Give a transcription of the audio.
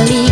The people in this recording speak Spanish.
Cali.